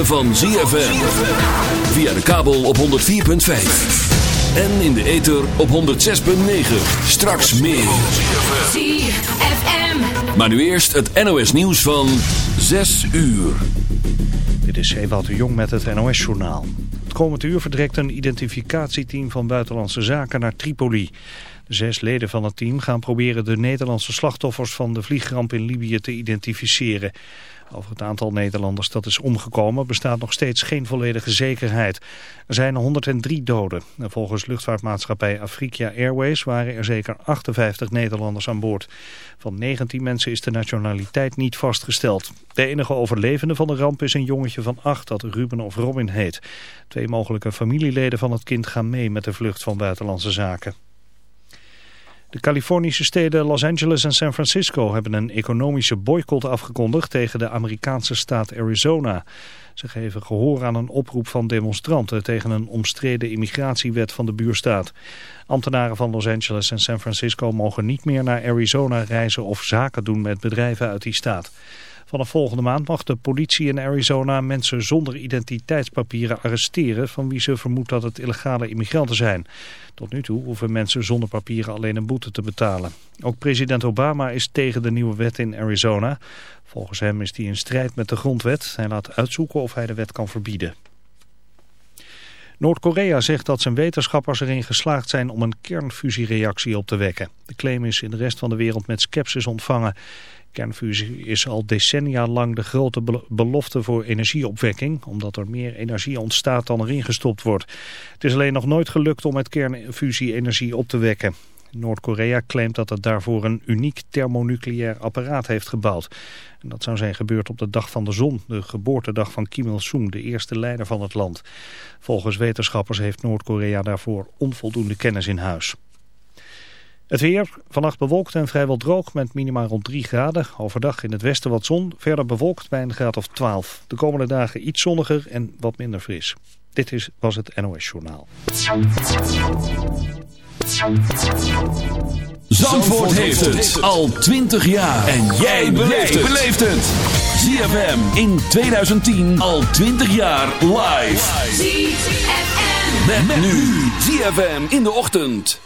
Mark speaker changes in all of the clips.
Speaker 1: ritme van ZFM. Via de kabel op 104.5. En in de ether op 106.9. Straks meer.
Speaker 2: ZFM.
Speaker 1: Maar nu eerst het NOS nieuws van 6 uur.
Speaker 3: Dit is Ewout de Jong met het NOS-journaal. Het komend uur vertrekt een identificatieteam van Buitenlandse Zaken naar Tripoli. De zes leden van het team gaan proberen de Nederlandse slachtoffers van de vliegramp in Libië te identificeren. Over het aantal Nederlanders dat is omgekomen bestaat nog steeds geen volledige zekerheid. Er zijn 103 doden. En volgens luchtvaartmaatschappij Afrika Airways waren er zeker 58 Nederlanders aan boord. Van 19 mensen is de nationaliteit niet vastgesteld. De enige overlevende van de ramp is een jongetje van 8 dat Ruben of Robin heet. Twee mogelijke familieleden van het kind gaan mee met de vlucht van buitenlandse zaken. De Californische steden Los Angeles en San Francisco hebben een economische boycott afgekondigd tegen de Amerikaanse staat Arizona. Ze geven gehoor aan een oproep van demonstranten tegen een omstreden immigratiewet van de buurstaat. Ambtenaren van Los Angeles en San Francisco mogen niet meer naar Arizona reizen of zaken doen met bedrijven uit die staat. Vanaf volgende maand mag de politie in Arizona mensen zonder identiteitspapieren arresteren van wie ze vermoedt dat het illegale immigranten zijn. Tot nu toe hoeven mensen zonder papieren alleen een boete te betalen. Ook president Obama is tegen de nieuwe wet in Arizona. Volgens hem is die in strijd met de grondwet. Hij laat uitzoeken of hij de wet kan verbieden. Noord-Korea zegt dat zijn wetenschappers erin geslaagd zijn om een kernfusiereactie op te wekken. De claim is in de rest van de wereld met sceptisch ontvangen. Kernfusie is al decennia lang de grote belofte voor energieopwekking, omdat er meer energie ontstaat dan erin gestopt wordt. Het is alleen nog nooit gelukt om met kernfusie energie op te wekken. Noord-Korea claimt dat het daarvoor een uniek thermonucleair apparaat heeft gebouwd. En dat zou zijn gebeurd op de dag van de zon, de geboortedag van Kim Il-sung, de eerste leider van het land. Volgens wetenschappers heeft Noord-Korea daarvoor onvoldoende kennis in huis. Het weer, vannacht bewolkt en vrijwel droog met minimaal rond 3 graden. Overdag in het westen wat zon, verder bewolkt bij een graad of 12. De komende dagen iets zonniger en wat minder fris. Dit is, was het NOS Journaal.
Speaker 1: Zandvoort heeft het al 20 jaar. En jij beleeft het. ZFM in 2010 al 20 jaar live.
Speaker 2: ZFM.
Speaker 1: Met, nu. ZFM in de ochtend.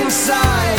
Speaker 4: Inside.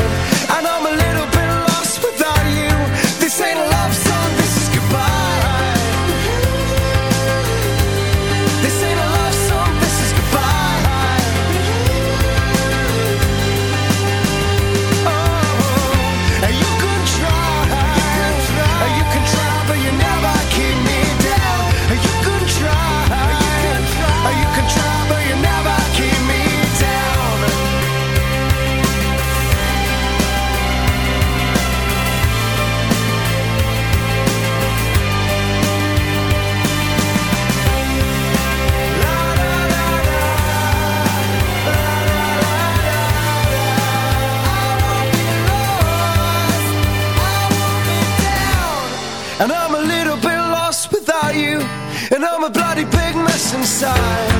Speaker 5: side.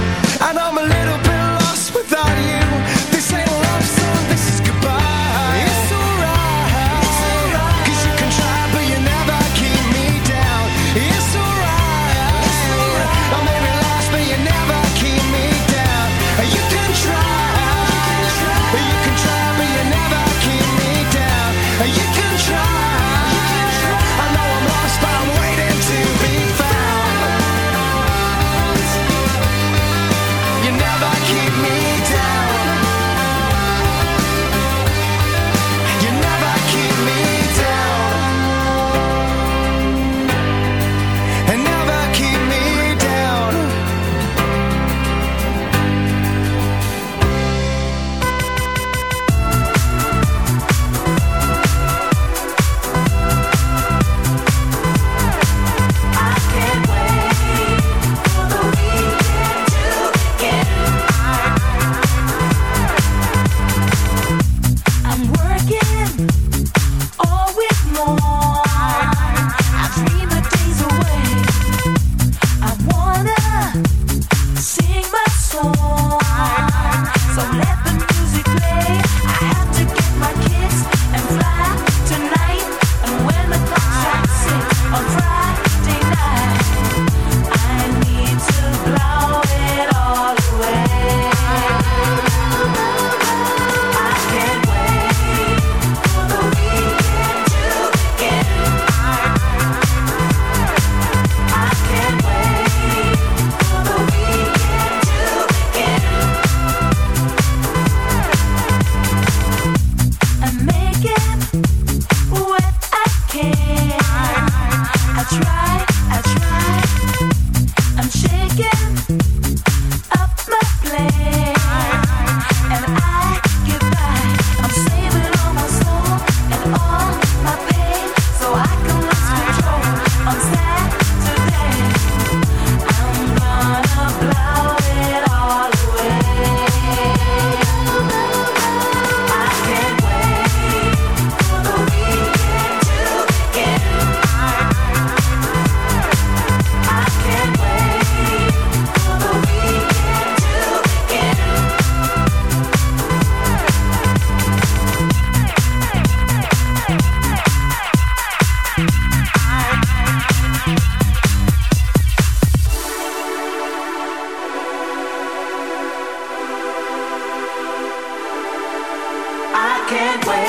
Speaker 6: highway.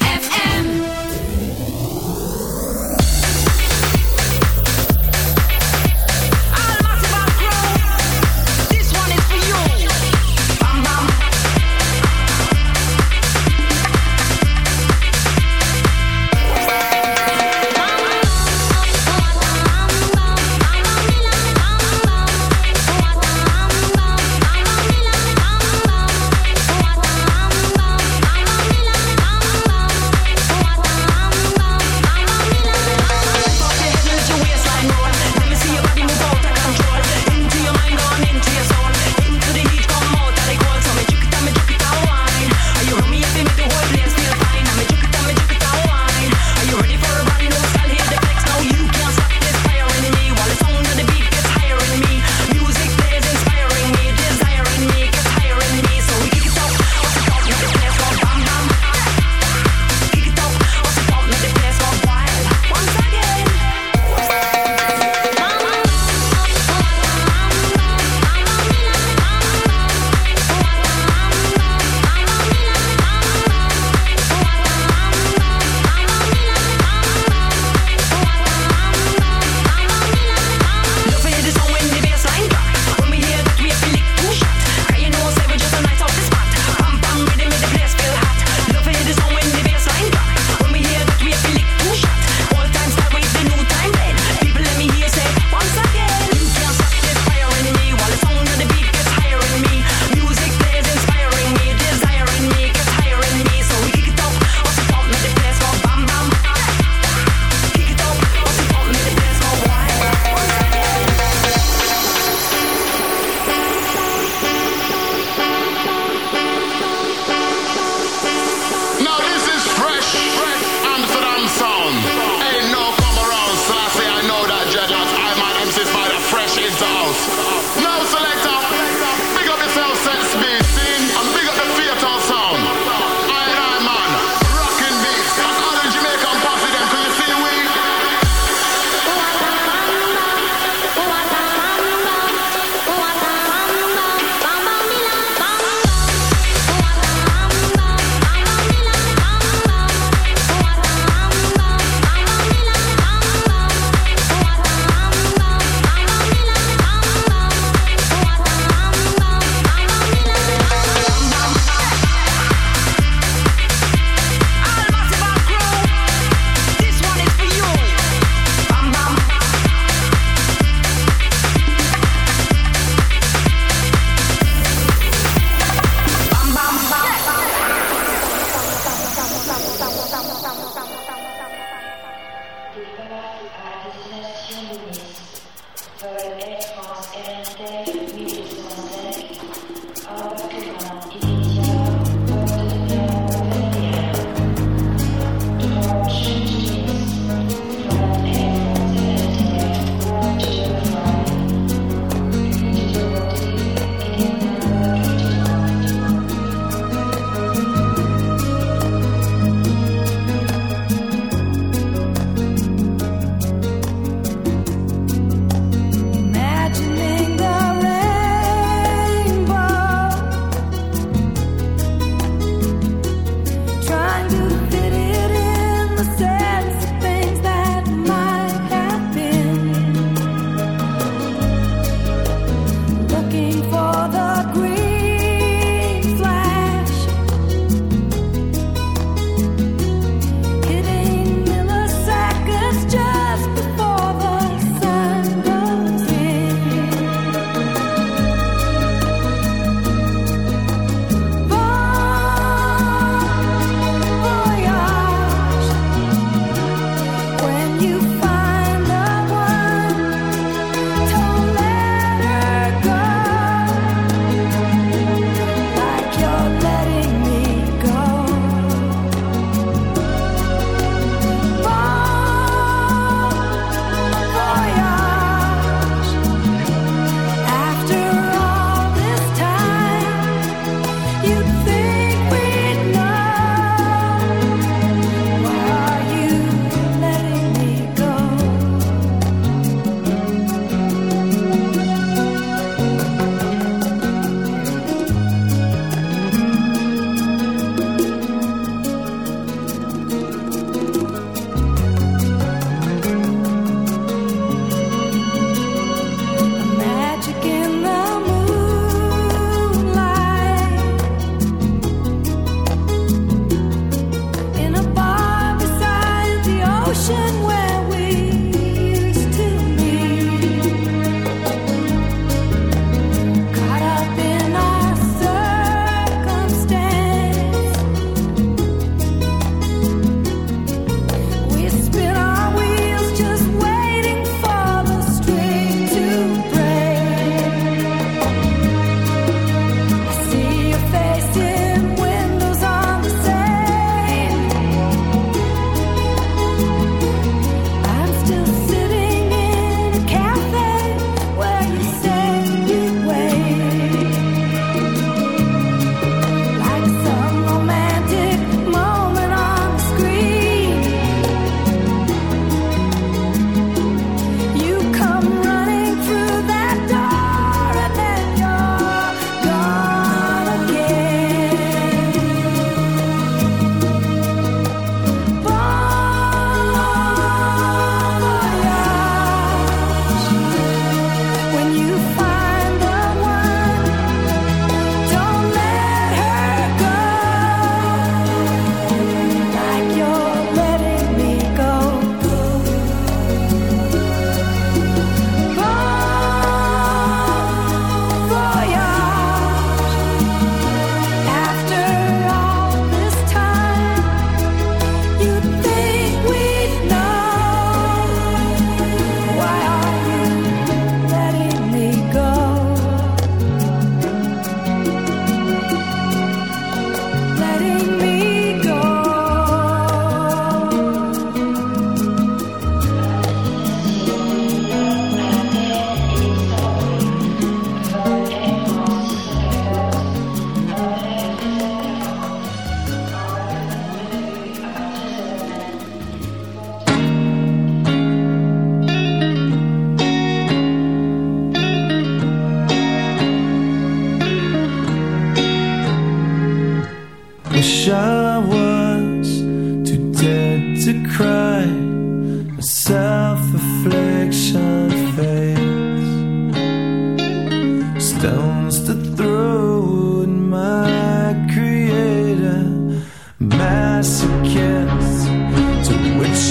Speaker 7: house. Now select.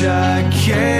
Speaker 8: wish I can.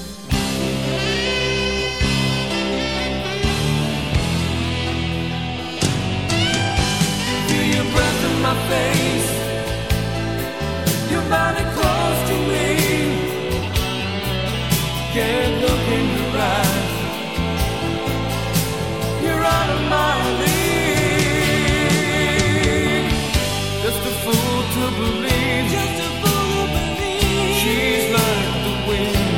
Speaker 9: my face. Close to me. Can't look in your eyes. You're out of my league. Just a fool to believe. She's like the wind.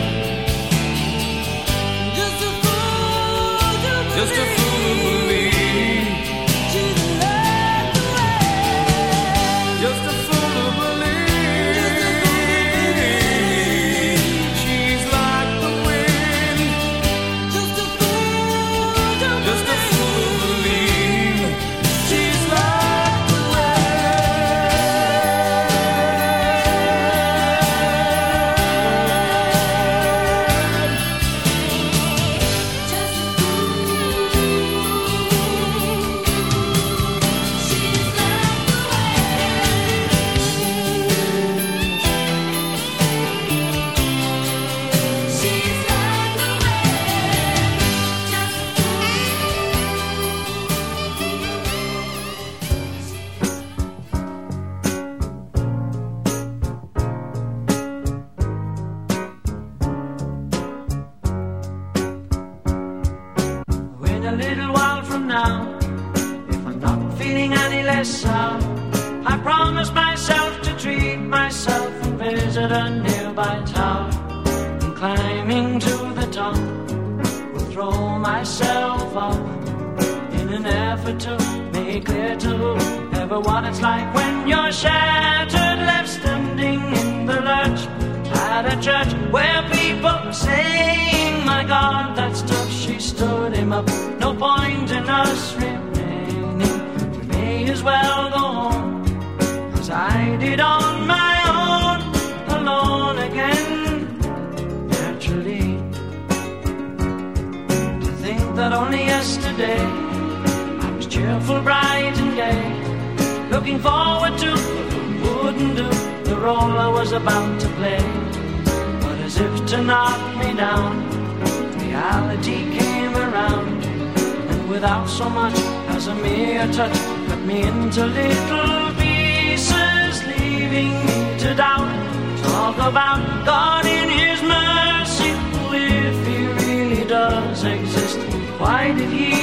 Speaker 10: Why did he?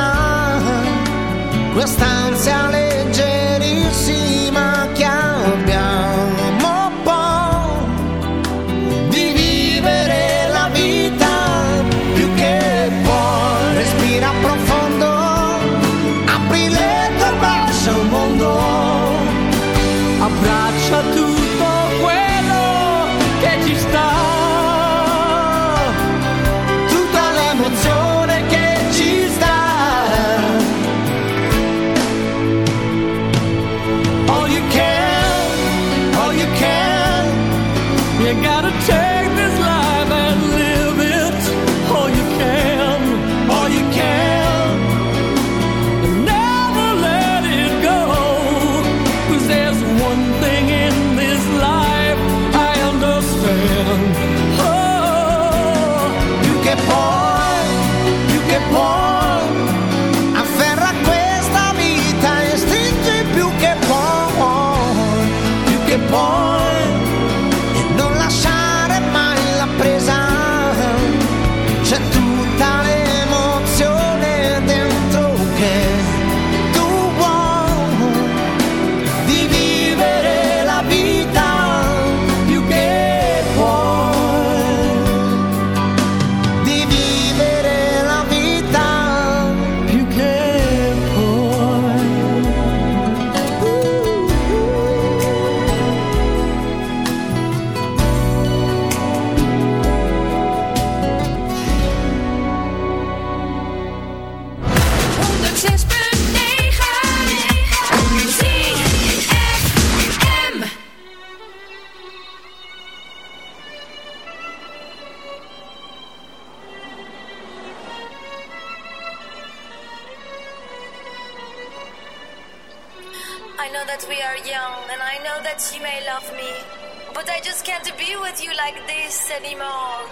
Speaker 5: with you like this anymore.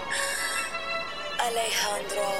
Speaker 5: Alejandro.